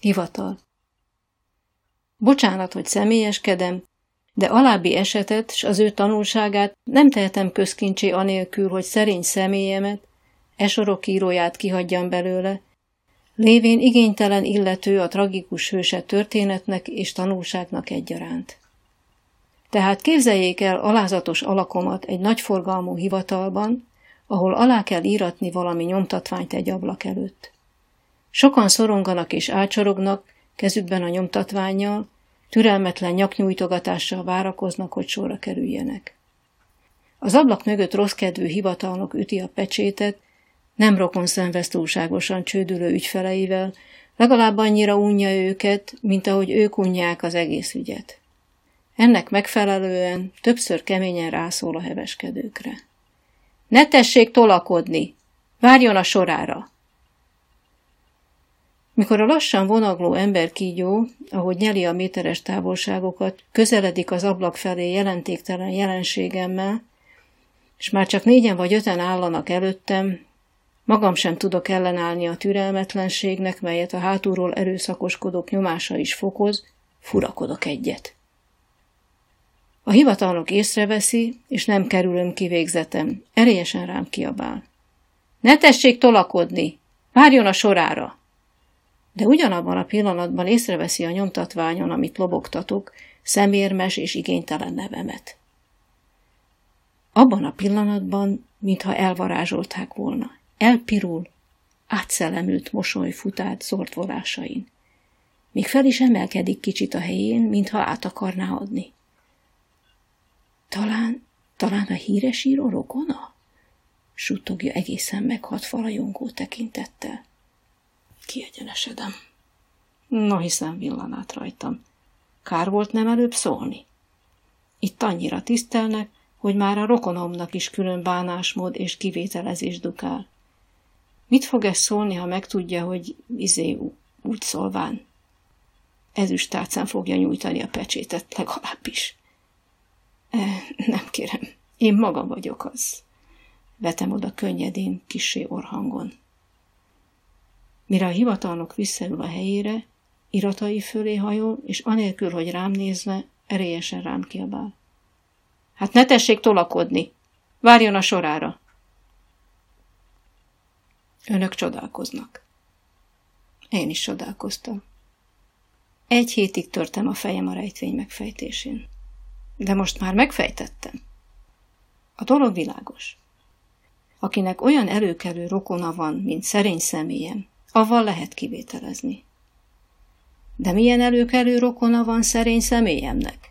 Hivatal. Bocsánat, hogy személyeskedem, de alábbi esetet s az ő tanulságát nem tehetem közkincsé anélkül, hogy szerény személyemet, e sorok íróját kihagyjam belőle, lévén igénytelen illető a tragikus hőse történetnek és tanulságnak egyaránt. Tehát képzeljék el alázatos alakomat egy nagyforgalmú hivatalban, ahol alá kell íratni valami nyomtatványt egy ablak előtt. Sokan szoronganak és ácsorognak, kezükben a nyomtatványjal, türelmetlen nyaknyújtogatással várakoznak, hogy sorra kerüljenek. Az ablak mögött rosszkedvű hivatalnok üti a pecsétet, nem rokon szenvez túlságosan csődülő ügyfeleivel, legalább annyira unja őket, mint ahogy ők unják az egész ügyet. Ennek megfelelően többször keményen rászól a heveskedőkre. Ne tessék tolakodni! Várjon a sorára! Mikor a lassan vonagló ember kígyó, ahogy nyeli a méteres távolságokat, közeledik az ablak felé jelentéktelen jelenségemmel, és már csak négyen vagy öten állanak előttem, magam sem tudok ellenállni a türelmetlenségnek, melyet a hátulról erőszakoskodók nyomása is fokoz, furakodok egyet. A hivatalnok észreveszi, és nem kerülöm kivégzetem, erélyesen rám kiabál. Ne tessék tolakodni! Várjon a sorára! De ugyanabban a pillanatban észreveszi a nyomtatványon, amit lobogtatok, szemérmes és igénytelen nevemet. Abban a pillanatban, mintha elvarázsolták volna, elpirul, átszellemült mosoly fut át zord volásain. Még fel is emelkedik kicsit a helyén, mintha át akarná adni. Talán, talán a híres író rokona? Suttogja egészen meghat falajongó tekintettel. Kiegyenesedem. Na, hiszen villanát rajtam. Kár volt nem előbb szólni. Itt annyira tisztelnek, hogy már a rokonomnak is külön bánásmód és kivételezés dukál. Mit fog ez szólni, ha megtudja, hogy izé úgy szólván? Ezüst tárcán fogja nyújtani a pecsétet legalábbis. E, nem kérem, én maga vagyok az. Vetem oda könnyedén, kisé orhangon. Mire a hivatalnok visszaül a helyére, iratai fölé hajol, és anélkül, hogy rám nézne, erélyesen rám kiabál. Hát ne tessék tolakodni! Várjon a sorára! Önök csodálkoznak. Én is csodálkoztam. Egy hétig törtem a fejem a rejtvény megfejtésén. De most már megfejtettem. A dolog világos. Akinek olyan előkelő rokona van, mint szerény személyem, avval lehet kivételezni. De milyen előkelő rokona van szerény személyemnek?